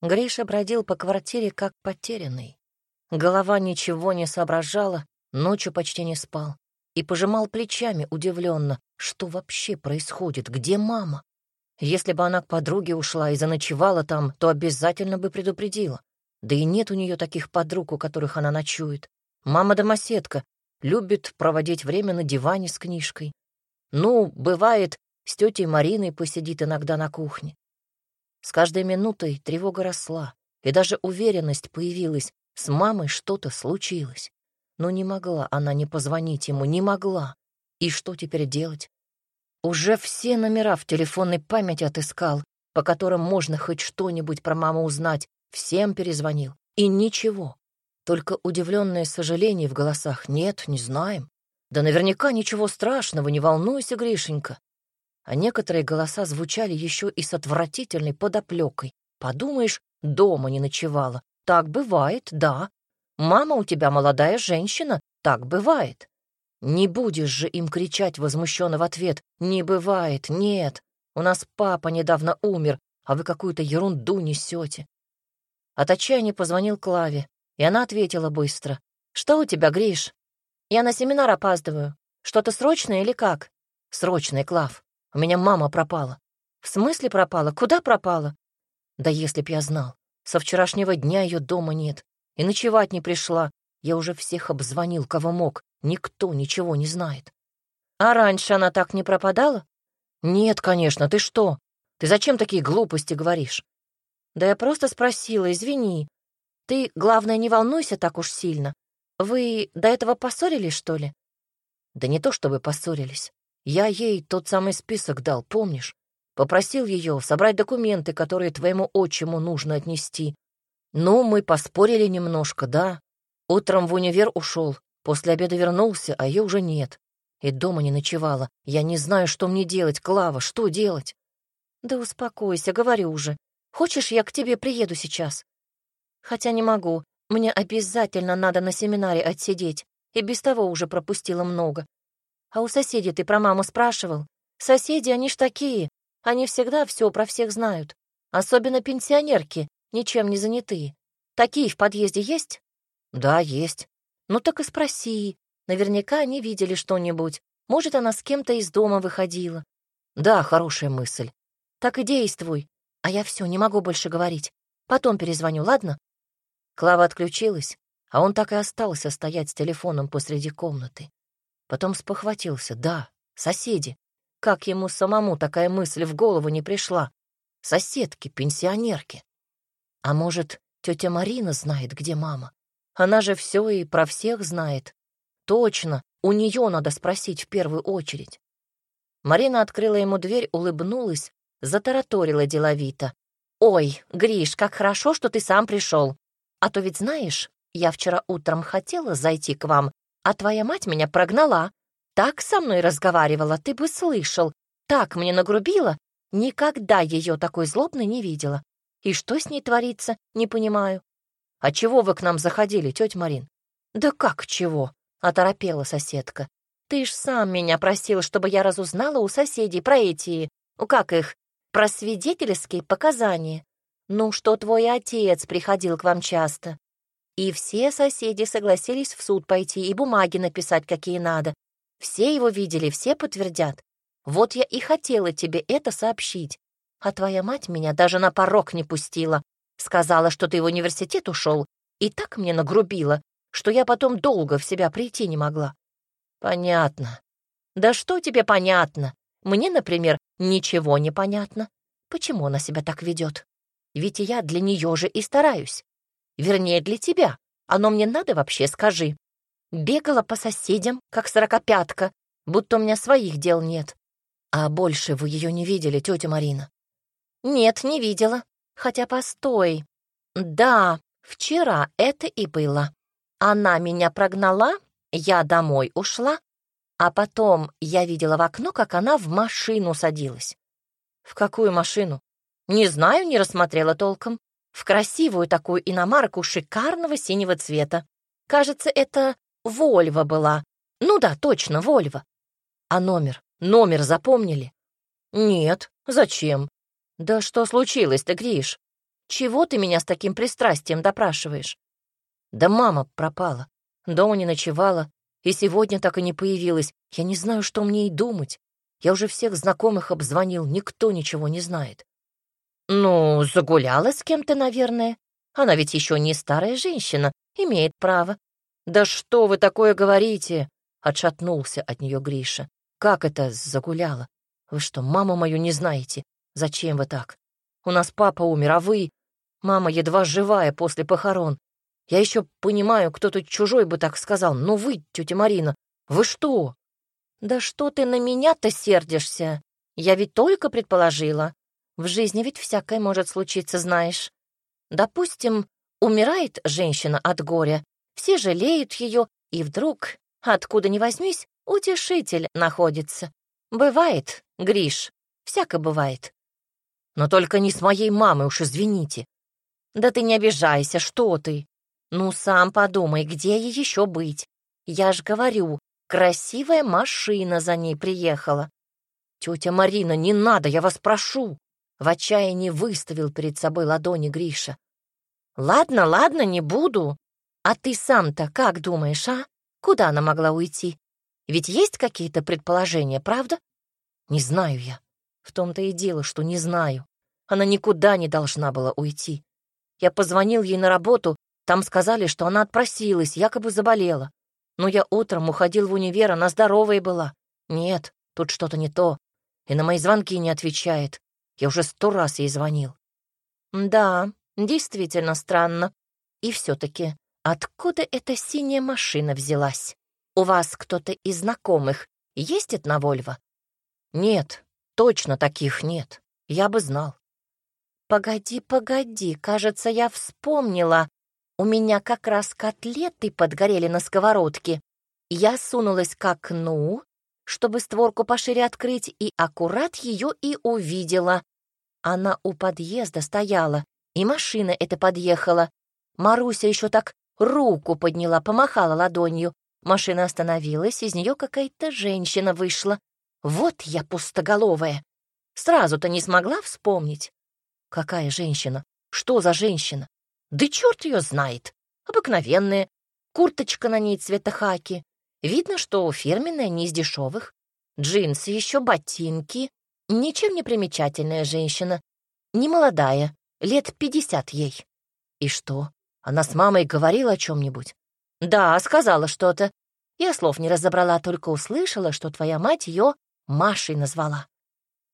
Гриша бродил по квартире как потерянный. Голова ничего не соображала, ночью почти не спал и пожимал плечами удивленно, что вообще происходит, где мама. Если бы она к подруге ушла и заночевала там, то обязательно бы предупредила. Да и нет у нее таких подруг, у которых она ночует. Мама-домоседка, любит проводить время на диване с книжкой. Ну, бывает, с тетей Мариной посидит иногда на кухне. С каждой минутой тревога росла, и даже уверенность появилась, с мамой что-то случилось. Но не могла она не позвонить ему, не могла. И что теперь делать? Уже все номера в телефонной памяти отыскал, по которым можно хоть что-нибудь про маму узнать, всем перезвонил. И ничего. Только удивленное сожаление в голосах. Нет, не знаем. Да наверняка ничего страшного, не волнуйся, Гришенька. А некоторые голоса звучали еще и с отвратительной подоплекой. Подумаешь, дома не ночевала. Так бывает, да. Мама у тебя молодая женщина, так бывает. Не будешь же им кричать возмущенно в ответ. Не бывает, нет. У нас папа недавно умер, а вы какую-то ерунду несете. От отчаяния позвонил Клаве. И она ответила быстро. «Что у тебя, Гриш? Я на семинар опаздываю. Что-то срочное или как?» «Срочное, Клав. У меня мама пропала». «В смысле пропала? Куда пропала?» «Да если б я знал. Со вчерашнего дня ее дома нет. И ночевать не пришла. Я уже всех обзвонил, кого мог. Никто ничего не знает». «А раньше она так не пропадала?» «Нет, конечно, ты что? Ты зачем такие глупости говоришь?» «Да я просто спросила, извини. Ты, главное, не волнуйся так уж сильно. Вы до этого поссорились, что ли? Да не то чтобы поссорились. Я ей тот самый список дал, помнишь? Попросил ее собрать документы, которые твоему отчиму нужно отнести. Ну, мы поспорили немножко, да. Утром в универ ушел, после обеда вернулся, а ее уже нет. И дома не ночевала. Я не знаю, что мне делать, Клава, что делать? Да успокойся, говорю уже. Хочешь, я к тебе приеду сейчас? Хотя не могу. Мне обязательно надо на семинаре отсидеть. И без того уже пропустила много. А у соседей ты про маму спрашивал? Соседи, они ж такие. Они всегда все про всех знают. Особенно пенсионерки, ничем не занятые. Такие в подъезде есть? Да, есть. Ну так и спроси. Наверняка они видели что-нибудь. Может, она с кем-то из дома выходила. Да, хорошая мысль. Так и действуй. А я все, не могу больше говорить. Потом перезвоню, ладно? Клава отключилась, а он так и остался стоять с телефоном посреди комнаты. Потом спохватился. Да, соседи. Как ему самому такая мысль в голову не пришла? Соседки, пенсионерки. А может, тетя Марина знает, где мама? Она же все и про всех знает. Точно, у нее надо спросить в первую очередь. Марина открыла ему дверь, улыбнулась, затараторила деловито. «Ой, Гриш, как хорошо, что ты сам пришел. А то ведь знаешь, я вчера утром хотела зайти к вам, а твоя мать меня прогнала. Так со мной разговаривала, ты бы слышал. Так мне нагрубила. Никогда ее такой злобной не видела. И что с ней творится, не понимаю. А чего вы к нам заходили, тетя Марин? Да как чего? Оторопела соседка. Ты ж сам меня просил, чтобы я разузнала у соседей про эти, ну как их, про свидетельские показания. Ну, что твой отец приходил к вам часто. И все соседи согласились в суд пойти и бумаги написать, какие надо. Все его видели, все подтвердят. Вот я и хотела тебе это сообщить. А твоя мать меня даже на порог не пустила. Сказала, что ты в университет ушел, и так мне нагрубила, что я потом долго в себя прийти не могла. Понятно. Да что тебе понятно? Мне, например, ничего не понятно. Почему она себя так ведет? Ведь я для нее же и стараюсь. Вернее, для тебя. Оно мне надо вообще, скажи. Бегала по соседям, как сорокопятка, будто у меня своих дел нет. А больше вы ее не видели, тетя Марина? Нет, не видела. Хотя постой. Да, вчера это и было. Она меня прогнала, я домой ушла, а потом я видела в окно, как она в машину садилась. В какую машину? Не знаю, не рассмотрела толком. В красивую такую иномарку шикарного синего цвета. Кажется, это Вольва была. Ну да, точно, Вольва. А номер? Номер запомнили? Нет. Зачем? Да что случилось-то, Гриш? Чего ты меня с таким пристрастием допрашиваешь? Да мама пропала. Дома не ночевала. И сегодня так и не появилась. Я не знаю, что мне и думать. Я уже всех знакомых обзвонил, никто ничего не знает. Ну, загуляла с кем-то, наверное. Она ведь еще не старая женщина, имеет право. Да что вы такое говорите? Отшатнулся от нее Гриша. Как это загуляла? Вы что, маму мою не знаете? Зачем вы так? У нас папа умер, а вы... Мама едва живая после похорон. Я еще понимаю, кто тут чужой бы так сказал. Но вы, тетя Марина, вы что? Да что ты на меня-то сердишься? Я ведь только предположила. В жизни ведь всякое может случиться, знаешь. Допустим, умирает женщина от горя, все жалеют ее, и вдруг, откуда ни возьмись, утешитель находится. Бывает, Гриш, всяко бывает. Но только не с моей мамой, уж извините. Да ты не обижайся, что ты? Ну, сам подумай, где ей еще быть? Я ж говорю, красивая машина за ней приехала. Тетя Марина, не надо, я вас прошу. В отчаянии выставил перед собой ладони Гриша. Ладно, ладно, не буду. А ты сам-то как думаешь, а? Куда она могла уйти? Ведь есть какие-то предположения, правда? Не знаю я. В том-то и дело, что не знаю. Она никуда не должна была уйти. Я позвонил ей на работу, там сказали, что она отпросилась, якобы заболела. Но я утром уходил в универ, она здоровая была. Нет, тут что-то не то. И на мои звонки не отвечает. Я уже сто раз ей звонил. Да, действительно странно. И все-таки, откуда эта синяя машина взялась? У вас кто-то из знакомых ездит на Вольво? Нет, точно таких нет. Я бы знал. Погоди, погоди, кажется, я вспомнила. У меня как раз котлеты подгорели на сковородке. Я сунулась к окну, чтобы створку пошире открыть, и аккурат ее и увидела. Она у подъезда стояла, и машина эта подъехала. Маруся еще так руку подняла, помахала ладонью. Машина остановилась, из нее какая-то женщина вышла. Вот я пустоголовая. Сразу-то не смогла вспомнить. Какая женщина? Что за женщина? Да черт ее знает. Обыкновенная. Курточка на ней цвета хаки. Видно, что фирменная, не из дешевых. Джинсы, еще ботинки. Ничем не примечательная женщина. Не молодая, лет пятьдесят ей. И что? Она с мамой говорила о чем-нибудь? Да, сказала что-то. Я слов не разобрала, только услышала, что твоя мать ее Машей назвала.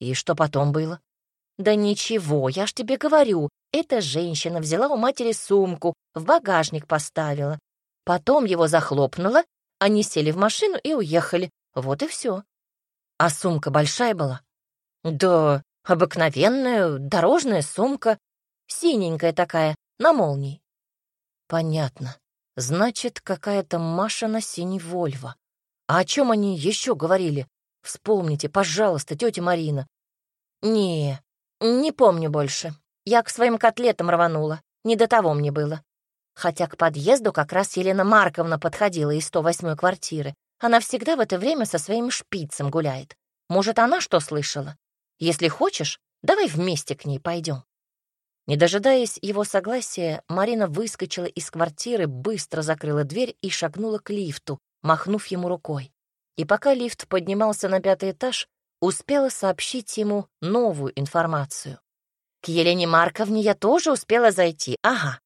И что потом было? «Да ничего, я ж тебе говорю, эта женщина взяла у матери сумку, в багажник поставила. Потом его захлопнула, они сели в машину и уехали. Вот и все. А сумка большая была? Да, обыкновенная дорожная сумка, синенькая такая, на молнии. Понятно. Значит, какая-то Маша на синий Вольво. А о чем они еще говорили? Вспомните, пожалуйста, тетя Марина. Не, «Не помню больше. Я к своим котлетам рванула. Не до того мне было. Хотя к подъезду как раз Елена Марковна подходила из 108-й квартиры. Она всегда в это время со своим шпицем гуляет. Может, она что слышала? Если хочешь, давай вместе к ней пойдем. Не дожидаясь его согласия, Марина выскочила из квартиры, быстро закрыла дверь и шагнула к лифту, махнув ему рукой. И пока лифт поднимался на пятый этаж, успела сообщить ему новую информацию. К Елене Марковне я тоже успела зайти, ага.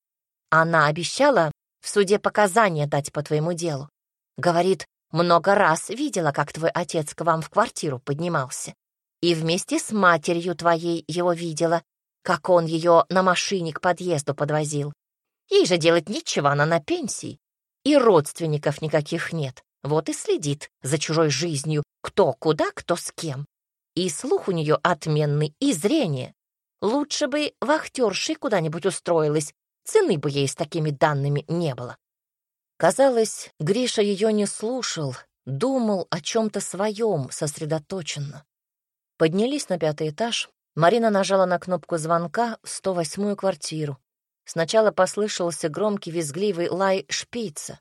Она обещала в суде показания дать по твоему делу. Говорит, много раз видела, как твой отец к вам в квартиру поднимался. И вместе с матерью твоей его видела, как он ее на машине к подъезду подвозил. Ей же делать нечего, она на пенсии. И родственников никаких нет. Вот и следит за чужой жизнью, кто куда, кто с кем. И слух у нее отменный, и зрение. Лучше бы вахтершей куда-нибудь устроилась, цены бы ей с такими данными не было. Казалось, Гриша ее не слушал, думал о чем-то своем сосредоточенно. Поднялись на пятый этаж, Марина нажала на кнопку звонка в 108-ю квартиру. Сначала послышался громкий визгливый лай шпица.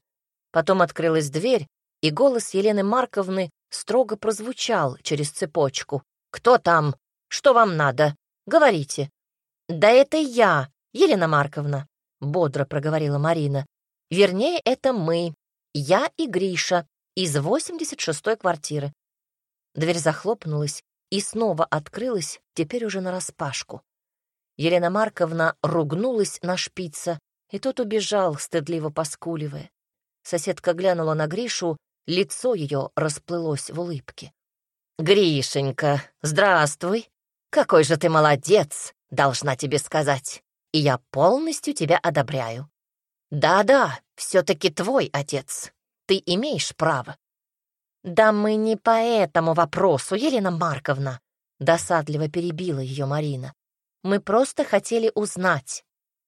Потом открылась дверь, и голос Елены Марковны строго прозвучал через цепочку. «Кто там? Что вам надо? Говорите». «Да это я. Елена Марковна», — бодро проговорила Марина. «Вернее, это мы, я и Гриша, из 86-й квартиры». Дверь захлопнулась и снова открылась, теперь уже нараспашку. Елена Марковна ругнулась на шпица, и тот убежал, стыдливо поскуливая. Соседка глянула на Гришу, лицо ее расплылось в улыбке. «Гришенька, здравствуй! Какой же ты молодец, должна тебе сказать, и я полностью тебя одобряю. Да-да, все-таки твой отец, ты имеешь право». «Да мы не по этому вопросу, Елена Марковна», — досадливо перебила ее Марина. «Мы просто хотели узнать.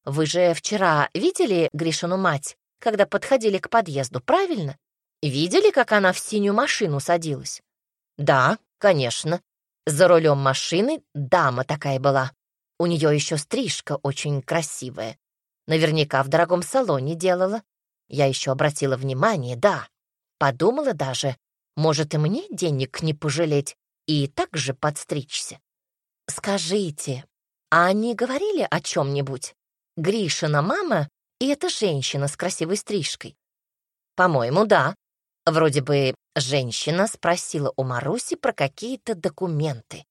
Вы же вчера видели Гришину мать, когда подходили к подъезду, правильно? Видели, как она в синюю машину садилась? Да, конечно. За рулем машины дама такая была. У нее еще стрижка очень красивая. Наверняка в дорогом салоне делала. Я еще обратила внимание, да. Подумала даже, может и мне денег не пожалеть и так же подстричься. Скажите, а они говорили о чем-нибудь? Гришина мама и эта женщина с красивой стрижкой? По-моему, да. Вроде бы женщина спросила у Маруси про какие-то документы.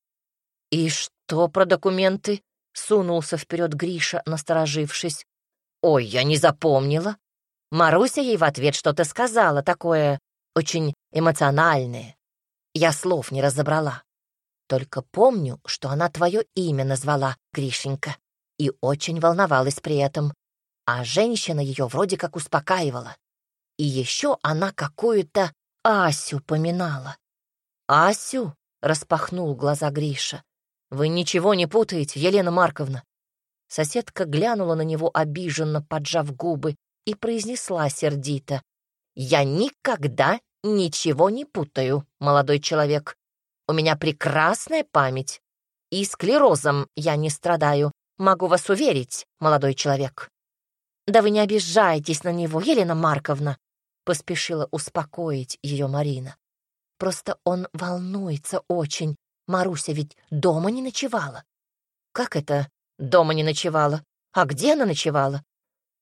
«И что про документы?» — сунулся вперед Гриша, насторожившись. «Ой, я не запомнила». Маруся ей в ответ что-то сказала, такое очень эмоциональное. Я слов не разобрала. Только помню, что она твое имя назвала, Гришенька и очень волновалась при этом, а женщина ее вроде как успокаивала. И еще она какую-то Асю поминала. «Асю?» — распахнул глаза Гриша. «Вы ничего не путаете, Елена Марковна?» Соседка глянула на него обиженно, поджав губы, и произнесла сердито. «Я никогда ничего не путаю, молодой человек. У меня прекрасная память, и склерозом я не страдаю, Могу вас уверить, молодой человек. Да вы не обижайтесь на него, Елена Марковна, поспешила успокоить ее Марина. Просто он волнуется очень. Маруся ведь дома не ночевала. Как это дома не ночевала? А где она ночевала?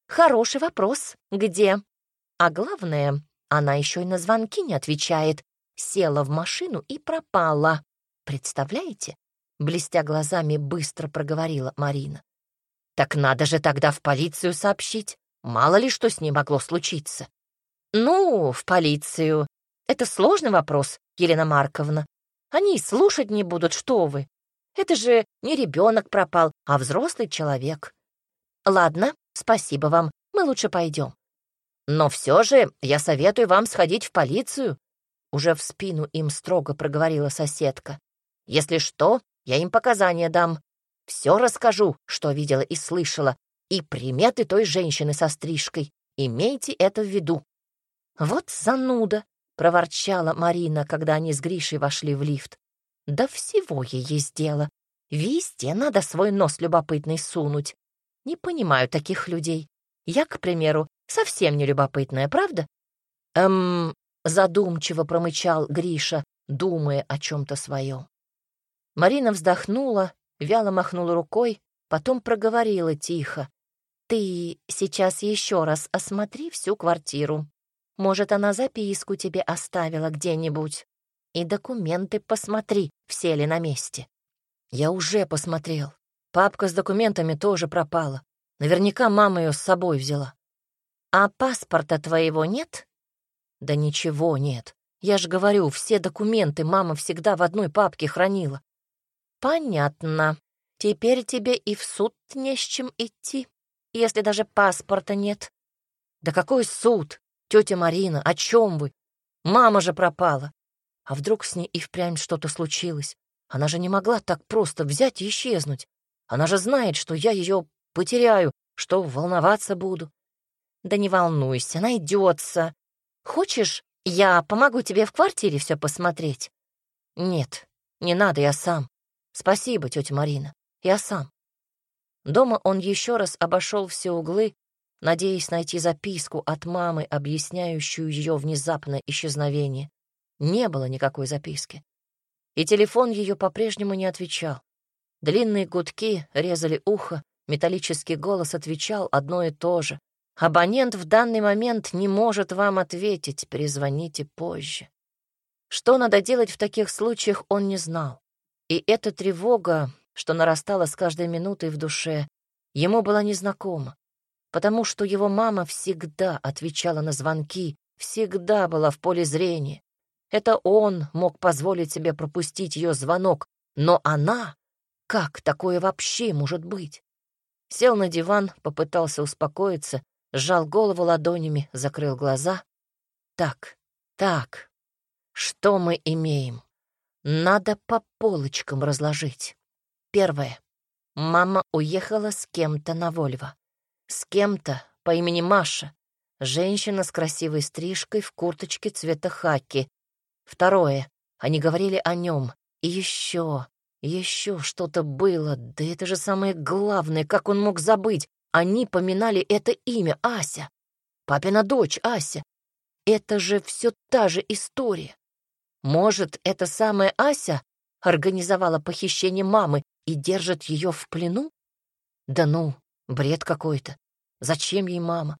Хороший вопрос. Где? А главное, она еще и на звонки не отвечает. Села в машину и пропала. Представляете? Блестя глазами, быстро проговорила Марина. «Так надо же тогда в полицию сообщить. Мало ли что с ней могло случиться». «Ну, в полицию. Это сложный вопрос, Елена Марковна. Они слушать не будут, что вы. Это же не ребенок пропал, а взрослый человек. Ладно, спасибо вам, мы лучше пойдем. Но все же я советую вам сходить в полицию. Уже в спину им строго проговорила соседка. Если что, я им показания дам. Все расскажу, что видела и слышала, и приметы той женщины со стрижкой. Имейте это в виду». «Вот зануда», — проворчала Марина, когда они с Гришей вошли в лифт. «Да всего ей есть дело. Везде надо свой нос любопытный сунуть. Не понимаю таких людей. Я, к примеру, совсем не любопытная, правда?» «Эм...» — задумчиво промычал Гриша, думая о чем-то своем. Марина вздохнула, вяло махнула рукой, потом проговорила тихо. «Ты сейчас еще раз осмотри всю квартиру. Может, она записку тебе оставила где-нибудь. И документы посмотри, все ли на месте». «Я уже посмотрел. Папка с документами тоже пропала. Наверняка мама ее с собой взяла». «А паспорта твоего нет?» «Да ничего нет. Я же говорю, все документы мама всегда в одной папке хранила. «Понятно. Теперь тебе и в суд не с чем идти, если даже паспорта нет». «Да какой суд? Тетя Марина, о чем вы? Мама же пропала. А вдруг с ней и впрямь что-то случилось? Она же не могла так просто взять и исчезнуть. Она же знает, что я ее потеряю, что волноваться буду. Да не волнуйся, найдется. Хочешь, я помогу тебе в квартире все посмотреть? Нет, не надо, я сам. Спасибо, тетя Марина. Я сам. Дома он еще раз обошел все углы, надеясь найти записку от мамы, объясняющую ее внезапное исчезновение. Не было никакой записки. И телефон ее по-прежнему не отвечал. Длинные гудки резали ухо, Металлический голос отвечал одно и то же. «Абонент в данный момент не может вам ответить, перезвоните позже». Что надо делать в таких случаях, он не знал. И эта тревога, что нарастала с каждой минутой в душе, ему была незнакома, потому что его мама всегда отвечала на звонки, всегда была в поле зрения. Это он мог позволить себе пропустить ее звонок, но она... Как такое вообще может быть? Сел на диван, попытался успокоиться, сжал голову ладонями, закрыл глаза. Так, так, что мы имеем? Надо по полочкам разложить. Первое. Мама уехала с кем-то на Вольво. С кем-то по имени Маша. Женщина с красивой стрижкой в курточке цвета хаки. Второе. Они говорили о нем. И еще, еще что-то было. Да это же самое главное, как он мог забыть. Они поминали это имя, Ася. Папина дочь, Ася. Это же все та же история. Может, эта самая Ася организовала похищение мамы и держит ее в плену? Да ну, бред какой-то. Зачем ей мама?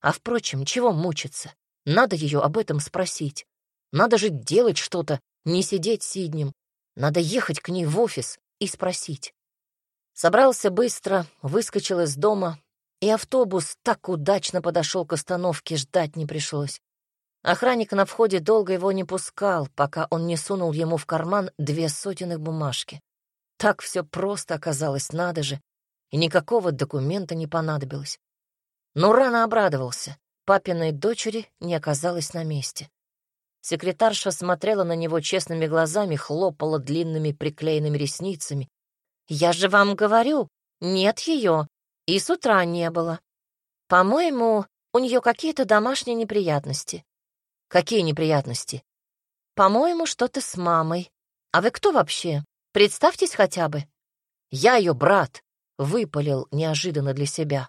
А впрочем, чего мучиться? Надо ее об этом спросить. Надо же делать что-то, не сидеть сиднем. Надо ехать к ней в офис и спросить. Собрался быстро, выскочил из дома, и автобус так удачно подошел к остановке, ждать не пришлось. Охранник на входе долго его не пускал, пока он не сунул ему в карман две сотенных бумажки. Так все просто оказалось, надо же, и никакого документа не понадобилось. Но рано обрадовался. Папиной дочери не оказалось на месте. Секретарша смотрела на него честными глазами, хлопала длинными приклеенными ресницами. «Я же вам говорю, нет ее, и с утра не было. По-моему, у нее какие-то домашние неприятности». «Какие неприятности?» «По-моему, что-то с мамой. А вы кто вообще? Представьтесь хотя бы». «Я ее брат», — выпалил неожиданно для себя.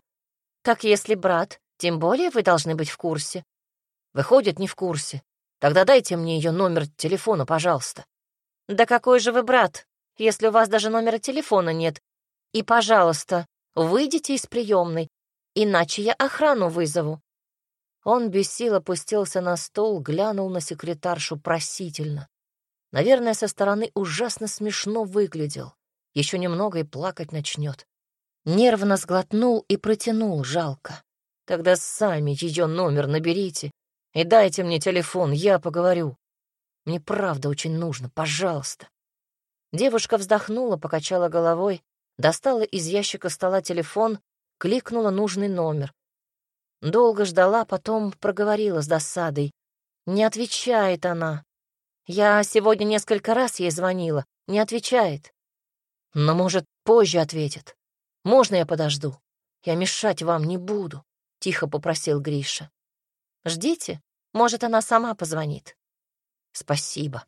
«Так если брат, тем более вы должны быть в курсе». «Выходит, не в курсе. Тогда дайте мне ее номер телефона, пожалуйста». «Да какой же вы брат, если у вас даже номера телефона нет? И, пожалуйста, выйдите из приемной, иначе я охрану вызову». Он без сил опустился на стол, глянул на секретаршу просительно. Наверное, со стороны ужасно смешно выглядел. Еще немного и плакать начнет. Нервно сглотнул и протянул, жалко. Тогда сами ее номер наберите и дайте мне телефон, я поговорю. Мне правда очень нужно, пожалуйста. Девушка вздохнула, покачала головой, достала из ящика стола телефон, кликнула нужный номер. Долго ждала, потом проговорила с досадой. Не отвечает она. Я сегодня несколько раз ей звонила, не отвечает. Но, может, позже ответит. Можно я подожду? Я мешать вам не буду, — тихо попросил Гриша. Ждите, может, она сама позвонит. Спасибо.